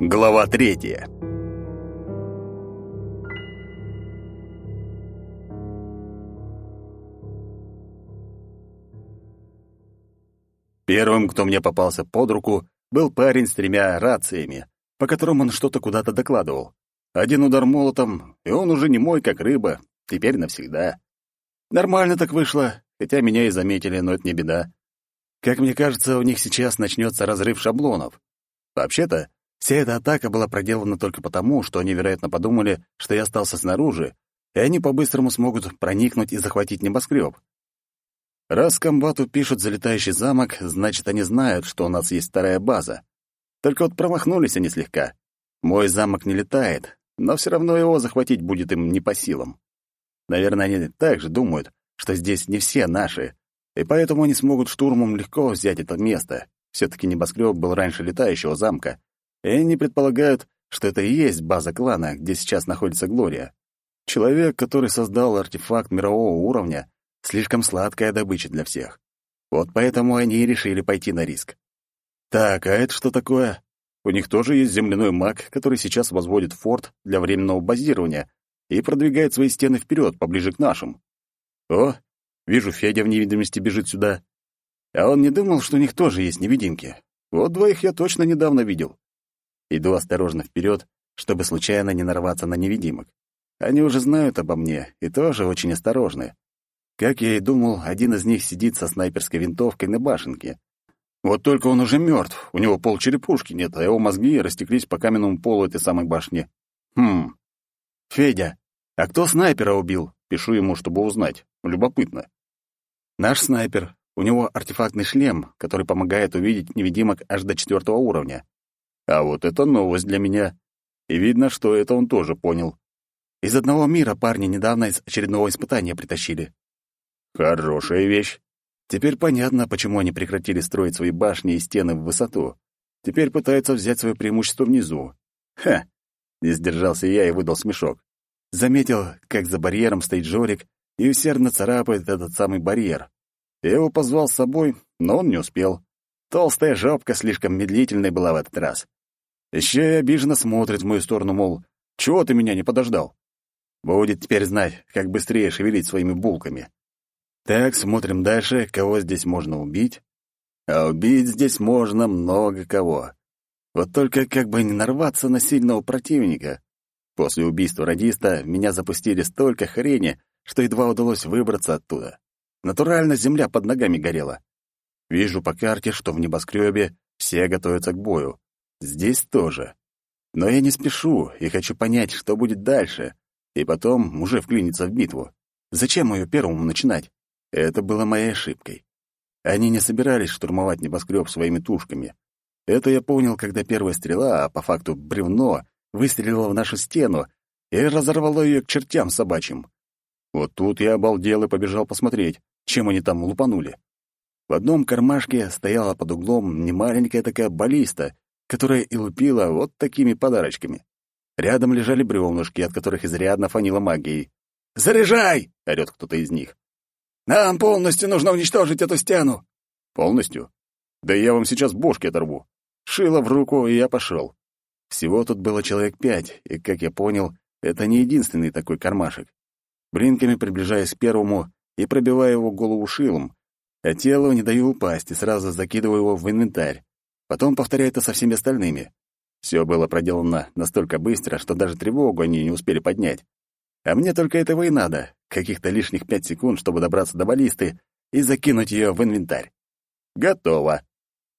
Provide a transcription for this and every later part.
Глава третья. Первым, кто мне попался под руку, был парень с тремя рациями, по которым он что-то куда-то докладывал. Один удар молотом, и он уже не мой, как рыба, теперь навсегда. Нормально так вышло, хотя меня и заметили, но это не беда. Как мне кажется, у них сейчас начнется разрыв шаблонов. Вообще-то, вся эта атака была проделана только потому, что они, вероятно, подумали, что я остался снаружи, и они по-быстрому смогут проникнуть и захватить небоскреб. Раз комбату пишут «залетающий замок», значит, они знают, что у нас есть вторая база. Только вот промахнулись они слегка. Мой замок не летает, но все равно его захватить будет им не по силам. Наверное, они также думают, что здесь не все наши, и поэтому они смогут штурмом легко взять это место. Все-таки небоскреб был раньше летающего замка, и они предполагают, что это и есть база клана, где сейчас находится Глория. Человек, который создал артефакт мирового уровня, слишком сладкая добыча для всех. Вот поэтому они и решили пойти на риск. Так, а это что такое? У них тоже есть земляной маг, который сейчас возводит форт для временного базирования и продвигает свои стены вперед, поближе к нашим. О, вижу, Федя в невидимости бежит сюда. А он не думал, что у них тоже есть невидимки. Вот двоих я точно недавно видел. Иду осторожно вперед, чтобы случайно не нарваться на невидимок. Они уже знают обо мне и тоже очень осторожны. Как я и думал, один из них сидит со снайперской винтовкой на башенке. Вот только он уже мертв, у него полчерепушки нет, а его мозги растеклись по каменному полу этой самой башни. Хм. Федя, а кто снайпера убил? Пишу ему, чтобы узнать. Любопытно. Наш снайпер. У него артефактный шлем, который помогает увидеть невидимок аж до четвертого уровня. А вот это новость для меня. И видно, что это он тоже понял. Из одного мира парни недавно из очередного испытания притащили. Хорошая вещь. Теперь понятно, почему они прекратили строить свои башни и стены в высоту. Теперь пытаются взять свое преимущество внизу. Ха! Не сдержался я и выдал смешок. Заметил, как за барьером стоит Жорик и усердно царапает этот самый барьер. Я его позвал с собой, но он не успел. Толстая жопка слишком медлительной была в этот раз. Еще и обиженно смотрит в мою сторону, мол, чего ты меня не подождал? Будет теперь знать, как быстрее шевелить своими булками. Так, смотрим дальше, кого здесь можно убить. А убить здесь можно много кого. Вот только как бы не нарваться на сильного противника. После убийства радиста меня запустили столько хрени, что едва удалось выбраться оттуда. Натурально земля под ногами горела. Вижу по карте, что в небоскребе все готовятся к бою. Здесь тоже. Но я не спешу и хочу понять, что будет дальше, и потом уже вклиниться в битву. Зачем ее первому начинать? Это было моей ошибкой. Они не собирались штурмовать небоскреб своими тушками. Это я понял, когда первая стрела, а по факту бревно, выстрелила в нашу стену и разорвала ее к чертям собачьим. Вот тут я обалдел и побежал посмотреть, чем они там лупанули. В одном кармашке стояла под углом немаленькая такая баллиста, которая и лупила вот такими подарочками. Рядом лежали бревнышки, от которых изрядно фанило магией. «Заряжай!» — орёт кто-то из них. Нам полностью нужно уничтожить эту стену. Полностью? Да я вам сейчас бошки оторву. Шило в руку, и я пошел. Всего тут было человек пять, и, как я понял, это не единственный такой кармашек. Бринками приближаясь к первому и пробивая его голову шилом, а телу не даю упасть и сразу закидываю его в инвентарь. Потом повторяю это со всеми остальными. Все было проделано настолько быстро, что даже тревогу они не успели поднять. А мне только этого и надо, каких-то лишних пять секунд, чтобы добраться до баллисты и закинуть ее в инвентарь. Готово.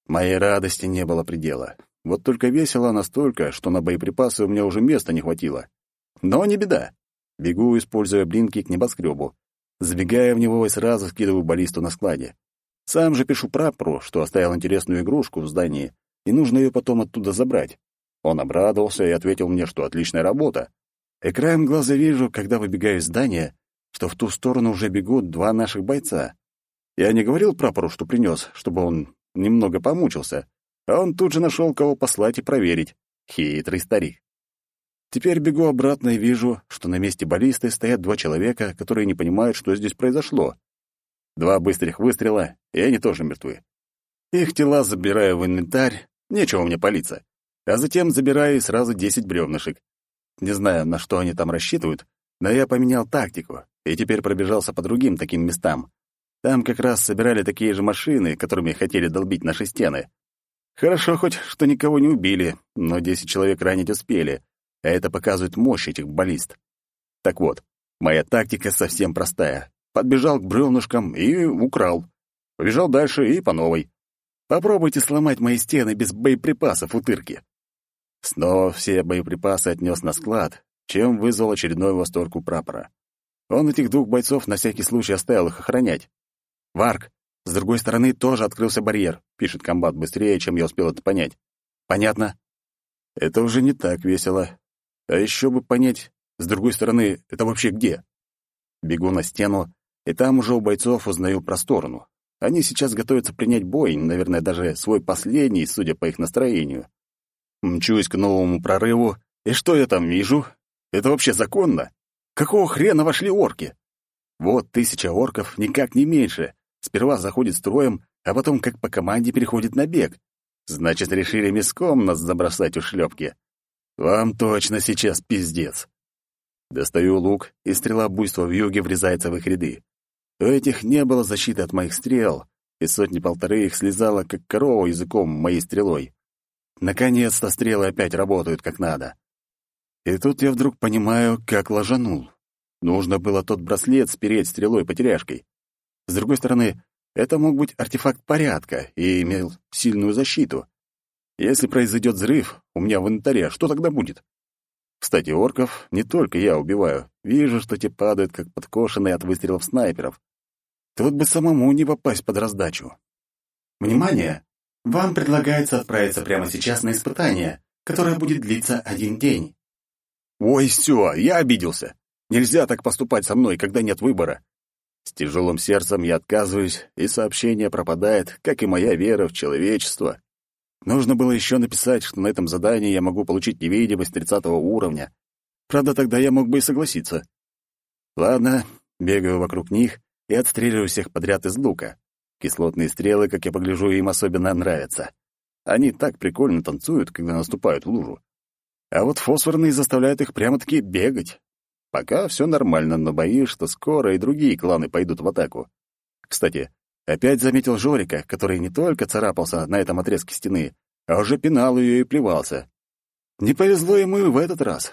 Моей радости не было предела. Вот только весело настолько, что на боеприпасы у меня уже места не хватило. Но не беда. Бегу, используя блинки к небоскребу. Забегая в него и сразу скидываю баллисту на складе. Сам же пишу прапору, что оставил интересную игрушку в здании, и нужно ее потом оттуда забрать. Он обрадовался и ответил мне, что отличная работа. И краем глаза вижу, когда выбегаю из здания, что в ту сторону уже бегут два наших бойца. Я не говорил прапору, что принес, чтобы он немного помучился, а он тут же нашел, кого послать и проверить. Хитрый старик. Теперь бегу обратно и вижу, что на месте баллисты стоят два человека, которые не понимают, что здесь произошло. Два быстрых выстрела, и они тоже мертвы. Их тела забираю в инвентарь, нечего мне палиться. а затем забираю сразу десять бревнышек. Не знаю, на что они там рассчитывают, но я поменял тактику и теперь пробежался по другим таким местам. Там как раз собирали такие же машины, которыми хотели долбить наши стены. Хорошо хоть, что никого не убили, но десять человек ранить успели, а это показывает мощь этих баллист. Так вот, моя тактика совсем простая. Подбежал к бревнышкам и украл. Побежал дальше и по новой. Попробуйте сломать мои стены без боеприпасов, утырки. Снова все боеприпасы отнес на склад, чем вызвал очередной восторг у прапора. Он этих двух бойцов на всякий случай оставил их охранять. «Варк, с другой стороны тоже открылся барьер», — пишет комбат быстрее, чем я успел это понять. «Понятно?» Это уже не так весело. А еще бы понять, с другой стороны, это вообще где? Бегу на стену, и там уже у бойцов узнаю про сторону. Они сейчас готовятся принять бой, наверное, даже свой последний, судя по их настроению. Мчусь к новому прорыву, и что я там вижу? Это вообще законно? Какого хрена вошли орки? Вот тысяча орков, никак не меньше. Сперва заходит строем, а потом, как по команде, переходит на бег. Значит, решили миском нас забросать у шлепки. Вам точно сейчас пиздец. Достаю лук, и стрела буйства в юге врезается в их ряды. У этих не было защиты от моих стрел, и сотни-полторы их слезала, как корова языком моей стрелой. Наконец-то стрелы опять работают как надо. И тут я вдруг понимаю, как ложанул. Нужно было тот браслет спереть стрелой-потеряшкой. С другой стороны, это мог быть артефакт порядка и имел сильную защиту. Если произойдет взрыв у меня в инвентаре, что тогда будет? Кстати, орков не только я убиваю. Вижу, что те падают, как подкошенные от выстрелов снайперов. Тут бы самому не попасть под раздачу. Внимание! Вам предлагается отправиться прямо сейчас на испытание, которое будет длиться один день. Ой, все, я обиделся. Нельзя так поступать со мной, когда нет выбора. С тяжелым сердцем я отказываюсь, и сообщение пропадает, как и моя вера в человечество. Нужно было еще написать, что на этом задании я могу получить невидимость тридцатого уровня. Правда, тогда я мог бы и согласиться. Ладно, бегаю вокруг них и отстреливаю всех подряд из лука. Кислотные стрелы, как я погляжу, им особенно нравятся. Они так прикольно танцуют, когда наступают в лужу. А вот фосфорные заставляют их прямо-таки бегать. Пока все нормально, но боюсь, что скоро и другие кланы пойдут в атаку. Кстати, опять заметил Жорика, который не только царапался на этом отрезке стены, а уже пинал ее и плевался. Не повезло ему и в этот раз.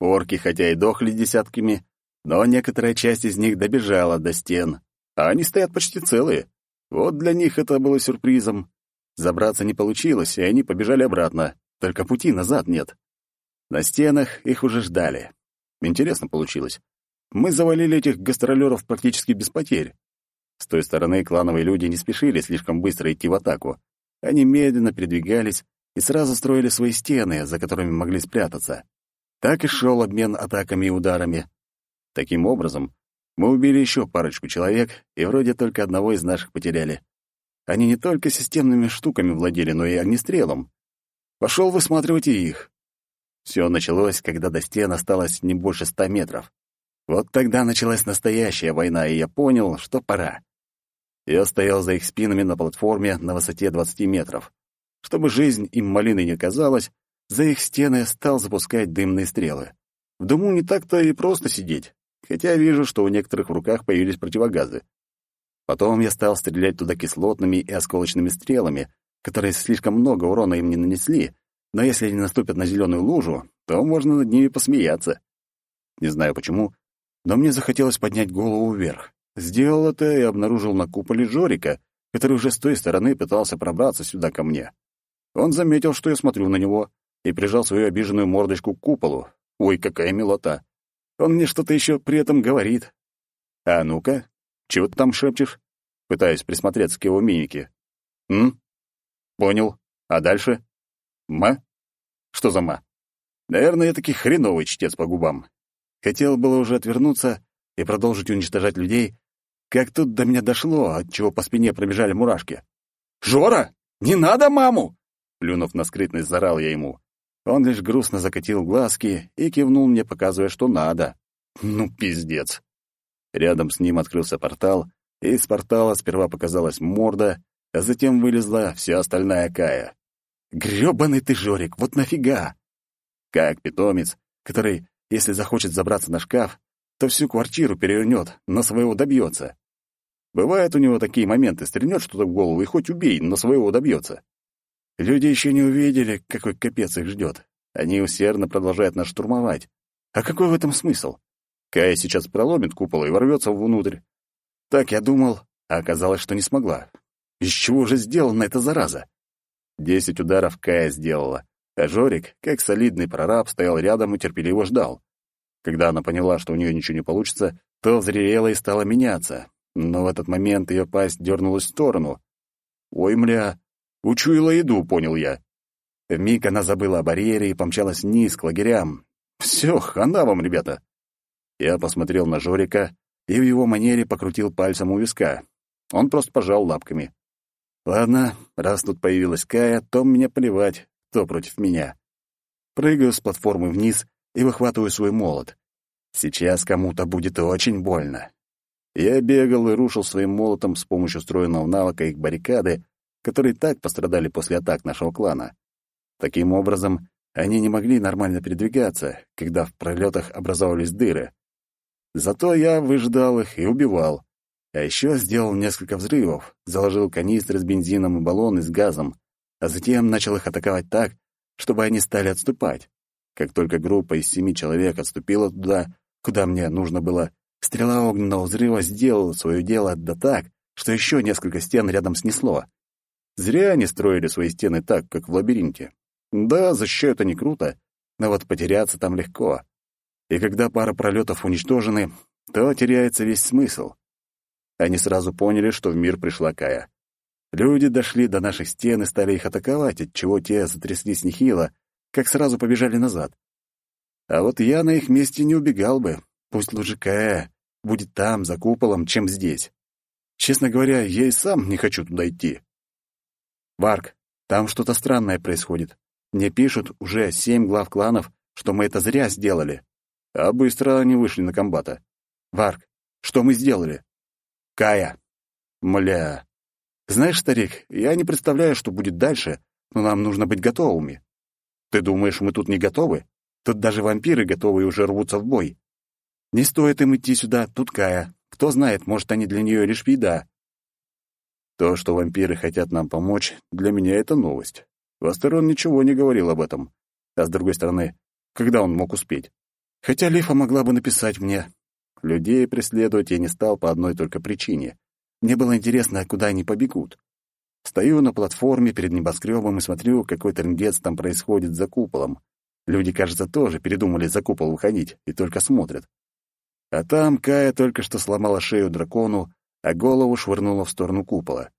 Орки, хотя и дохли десятками, но некоторая часть из них добежала до стен, а они стоят почти целые. Вот для них это было сюрпризом. Забраться не получилось, и они побежали обратно, только пути назад нет. На стенах их уже ждали. Интересно получилось. Мы завалили этих гастролеров практически без потерь. С той стороны клановые люди не спешили слишком быстро идти в атаку. Они медленно передвигались и сразу строили свои стены, за которыми могли спрятаться. Так и шел обмен атаками и ударами. Таким образом, мы убили еще парочку человек, и вроде только одного из наших потеряли. Они не только системными штуками владели, но и огнестрелом. Пошел высматривать и их. Все началось, когда до стен осталось не больше ста метров. Вот тогда началась настоящая война, и я понял, что пора. Я стоял за их спинами на платформе на высоте 20 метров. Чтобы жизнь им малиной не казалась, за их стены стал запускать дымные стрелы. В дыму не так-то и просто сидеть хотя вижу, что у некоторых в руках появились противогазы. Потом я стал стрелять туда кислотными и осколочными стрелами, которые слишком много урона им не нанесли, но если они наступят на зеленую лужу, то можно над ними посмеяться. Не знаю почему, но мне захотелось поднять голову вверх. Сделал это и обнаружил на куполе Жорика, который уже с той стороны пытался пробраться сюда ко мне. Он заметил, что я смотрю на него, и прижал свою обиженную мордочку к куполу. Ой, какая милота! Он мне что-то еще при этом говорит. А ну-ка, чего ты там шепчешь? Пытаюсь присмотреться к его мимике. М? Понял. А дальше? Ма? Что за ма? Наверное, я таки хреновый чтец по губам. Хотел было уже отвернуться и продолжить уничтожать людей, как тут до меня дошло, от чего по спине пробежали мурашки. «Жора, не надо маму!» Плюнув на скрытность, зарал я ему. Он лишь грустно закатил глазки и кивнул мне, показывая, что надо. Ну, пиздец. Рядом с ним открылся портал, и из портала сперва показалась морда, а затем вылезла вся остальная Кая. Грёбаный ты, Жорик, вот нафига? Как питомец, который, если захочет забраться на шкаф, то всю квартиру перевернет, но своего добьется. Бывают у него такие моменты, стрельнет что-то в голову и хоть убей, но своего добьется. Люди еще не увидели, какой капец их ждет. Они усердно продолжают нас штурмовать. А какой в этом смысл? Кая сейчас проломит купол и ворвется внутрь. Так я думал, а оказалось, что не смогла. Из чего же сделана эта зараза? Десять ударов Кая сделала, а Жорик, как солидный прораб, стоял рядом и терпеливо ждал. Когда она поняла, что у нее ничего не получится, то взревела и стала меняться. Но в этот момент ее пасть дернулась в сторону. «Ой, мля, учуяла еду», — понял я. Вмиг она забыла о барьере и помчалась вниз, к лагерям. «Все, хана вам, ребята!» Я посмотрел на Жорика и в его манере покрутил пальцем у виска. Он просто пожал лапками. «Ладно, раз тут появилась Кая, то мне плевать, кто против меня». Прыгаю с платформы вниз и выхватываю свой молот. Сейчас кому-то будет очень больно. Я бегал и рушил своим молотом с помощью встроенного навыка их баррикады, которые так пострадали после атак нашего клана. Таким образом, они не могли нормально передвигаться, когда в пролетах образовывались дыры. Зато я выждал их и убивал. А еще сделал несколько взрывов, заложил канистры с бензином и баллоны с газом, а затем начал их атаковать так, чтобы они стали отступать. Как только группа из семи человек отступила туда, куда мне нужно было, стрела огненного взрыва сделала свое дело да так, что еще несколько стен рядом снесло. Зря они строили свои стены так, как в лабиринте. Да, защищают они круто, но вот потеряться там легко. И когда пара пролетов уничтожены, то теряется весь смысл. Они сразу поняли, что в мир пришла Кая. Люди дошли до наших стен и стали их атаковать, отчего те затряслись нехило, как сразу побежали назад. А вот я на их месте не убегал бы. Пусть лучше Кая будет там, за куполом, чем здесь. Честно говоря, я и сам не хочу туда идти. Варк, там что-то странное происходит. Мне пишут уже семь глав кланов, что мы это зря сделали. А быстро они вышли на комбата. Варк, что мы сделали? Кая. Мля. Знаешь, старик, я не представляю, что будет дальше, но нам нужно быть готовыми. Ты думаешь, мы тут не готовы? Тут даже вампиры готовы и уже рвутся в бой. Не стоит им идти сюда, тут Кая. Кто знает, может, они для нее лишь еда. То, что вампиры хотят нам помочь, для меня это новость. Вастерон ничего не говорил об этом. А с другой стороны, когда он мог успеть? Хотя Лифа могла бы написать мне. Людей преследовать я не стал по одной только причине. Мне было интересно, куда они побегут. Стою на платформе перед небоскребом и смотрю, какой трындец там происходит за куполом. Люди, кажется, тоже передумали за купол выходить и только смотрят. А там Кая только что сломала шею дракону, а голову швырнула в сторону купола.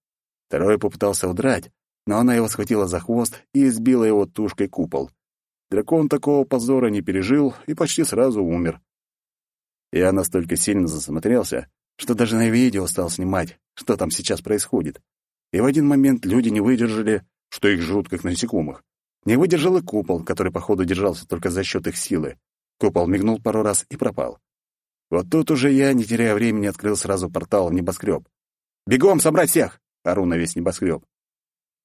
Второй попытался удрать, но она его схватила за хвост и избила его тушкой купол. Дракон такого позора не пережил и почти сразу умер. Я настолько сильно засмотрелся, что даже на видео стал снимать, что там сейчас происходит. И в один момент люди не выдержали, что их жрут как насекомых. Не выдержал и купол, который, походу, держался только за счет их силы. Купол мигнул пару раз и пропал. Вот тут уже я, не теряя времени, открыл сразу портал в небоскреб. «Бегом собрать всех!» — ору на весь небоскреб.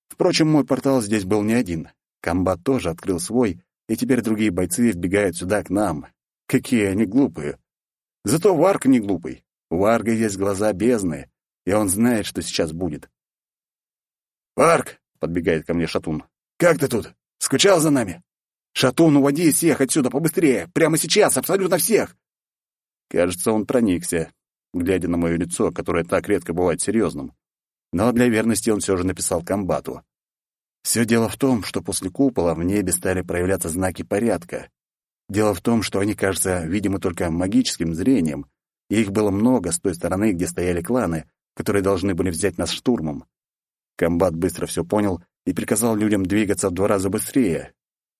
Впрочем, мой портал здесь был не один. Комбат тоже открыл свой, и теперь другие бойцы вбегают сюда, к нам. Какие они глупые. Зато Варк не глупый. У Варга есть глаза бездны, и он знает, что сейчас будет. «Варк!» — подбегает ко мне Шатун. «Как ты тут? Скучал за нами?» «Шатун, уводи всех отсюда побыстрее! Прямо сейчас, абсолютно всех!» Кажется, он проникся, глядя на мое лицо, которое так редко бывает серьезным но для верности он все же написал комбату. Все дело в том, что после купола в небе стали проявляться знаки порядка. Дело в том, что они, кажется, видимы только магическим зрением, и их было много с той стороны, где стояли кланы, которые должны были взять нас штурмом. Комбат быстро все понял и приказал людям двигаться в два раза быстрее.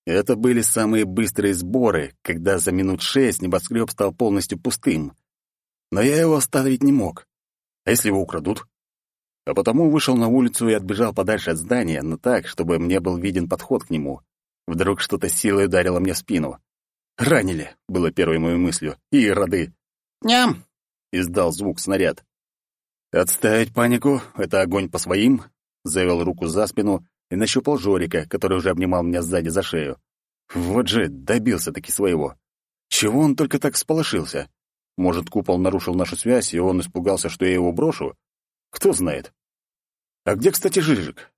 Это были самые быстрые сборы, когда за минут шесть небоскреб стал полностью пустым. Но я его оставить не мог. А если его украдут? а потому вышел на улицу и отбежал подальше от здания, но так, чтобы мне был виден подход к нему. Вдруг что-то силой ударило мне в спину. «Ранили!» — было первой моей мыслью. «И роды!» «Ням!» — издал звук снаряд. «Отставить панику! Это огонь по своим!» — завел руку за спину и нащупал Жорика, который уже обнимал меня сзади за шею. Вот же добился-таки своего. Чего он только так сполошился? Может, купол нарушил нашу связь, и он испугался, что я его брошу? Кто знает. А где, кстати, Жижик?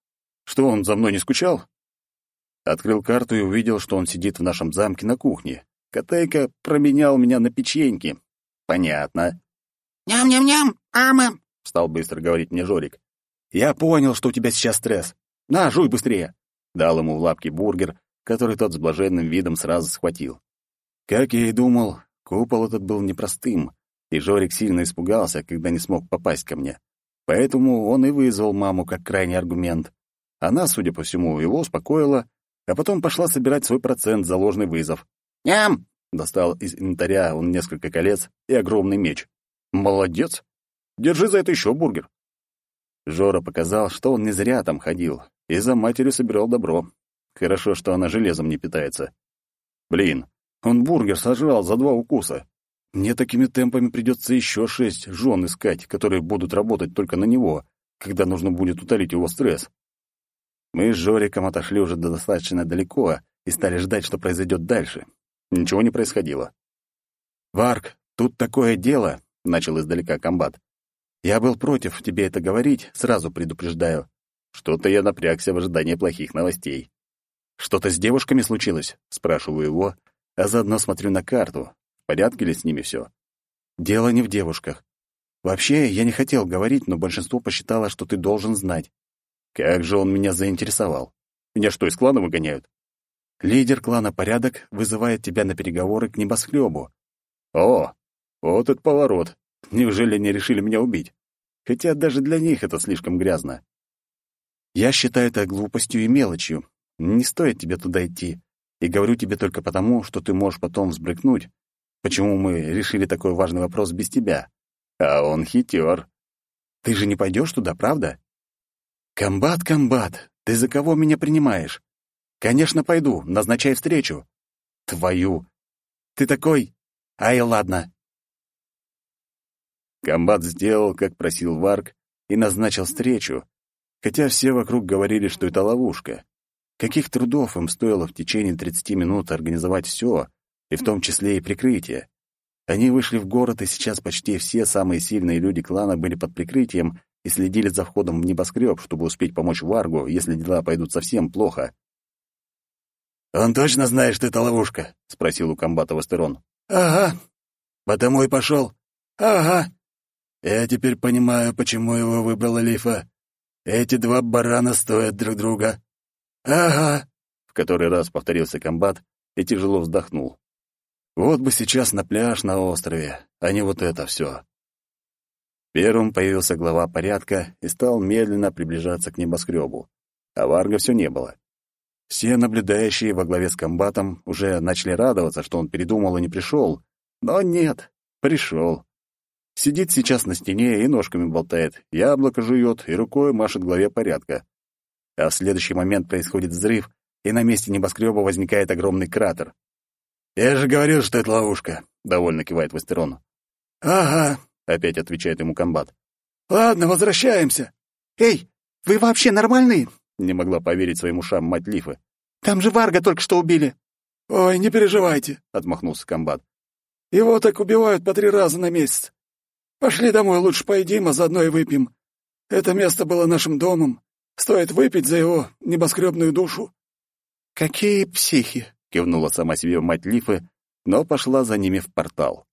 Что, он за мной не скучал? Открыл карту и увидел, что он сидит в нашем замке на кухне. Котейка променял меня на печеньки. Понятно. «Ням-ням-ням, ама!» — стал быстро говорить мне Жорик. «Я понял, что у тебя сейчас стресс. На, жуй быстрее!» Дал ему в лапки бургер, который тот с блаженным видом сразу схватил. Как я и думал, купол этот был непростым, и Жорик сильно испугался, когда не смог попасть ко мне. Поэтому он и вызвал маму как крайний аргумент. Она, судя по всему, его успокоила, а потом пошла собирать свой процент за ложный вызов. «Ням!» — достал из инвентаря он несколько колец и огромный меч. «Молодец! Держи за это еще бургер!» Жора показал, что он не зря там ходил, и за матерью собирал добро. Хорошо, что она железом не питается. Блин, он бургер сожрал за два укуса. Мне такими темпами придется еще шесть жен искать, которые будут работать только на него, когда нужно будет утолить его стресс. Мы с Жориком отошли уже достаточно далеко и стали ждать, что произойдет дальше. Ничего не происходило. «Варк, тут такое дело», — начал издалека комбат. «Я был против тебе это говорить, сразу предупреждаю. Что-то я напрягся в ожидании плохих новостей. «Что-то с девушками случилось?» — спрашиваю его, а заодно смотрю на карту. В порядке ли с ними все? «Дело не в девушках. Вообще, я не хотел говорить, но большинство посчитало, что ты должен знать. Как же он меня заинтересовал. Меня что, из клана выгоняют? Лидер клана «Порядок» вызывает тебя на переговоры к небоскребу. О, вот этот поворот. Неужели они решили меня убить? Хотя даже для них это слишком грязно. Я считаю это глупостью и мелочью. Не стоит тебе туда идти. И говорю тебе только потому, что ты можешь потом взбрыкнуть, почему мы решили такой важный вопрос без тебя. А он хитер. Ты же не пойдешь туда, правда? Комбат, комбат, ты за кого меня принимаешь? Конечно, пойду, назначай встречу. Твою. Ты такой... Ай, ладно. Комбат сделал, как просил Варк, и назначил встречу, хотя все вокруг говорили, что это ловушка. Каких трудов им стоило в течение 30 минут организовать все, и в том числе и прикрытие. Они вышли в город, и сейчас почти все самые сильные люди клана были под прикрытием и следили за входом в небоскреб, чтобы успеть помочь Варгу, если дела пойдут совсем плохо. «Он точно знает, что это ловушка?» — спросил у комбата Вастерон. «Ага. Потому и пошел. Ага. Я теперь понимаю, почему его выбрала Лифа. Эти два барана стоят друг друга. Ага, в который раз повторился комбат и тяжело вздохнул. Вот бы сейчас на пляж на острове, а не вот это все. Первым появился глава порядка и стал медленно приближаться к небоскребу. А Варга все не было. Все наблюдающие во главе с комбатом уже начали радоваться, что он передумал и не пришел. Но нет, пришел. Сидит сейчас на стене и ножками болтает, яблоко жует и рукой машет главе порядка. А в следующий момент происходит взрыв, и на месте небоскреба возникает огромный кратер. «Я же говорил, что это ловушка», — довольно кивает Вастерон. «Ага», — опять отвечает ему комбат. «Ладно, возвращаемся». «Эй, вы вообще нормальные?» — не могла поверить своим ушам мать Лифы. «Там же Варга только что убили». «Ой, не переживайте», — отмахнулся комбат. «Его так убивают по три раза на месяц. Пошли домой, лучше поедим, а заодно и выпьем. Это место было нашим домом. Стоит выпить за его небоскребную душу». «Какие психи!» — кивнула сама себе мать Лифы, но пошла за ними в портал.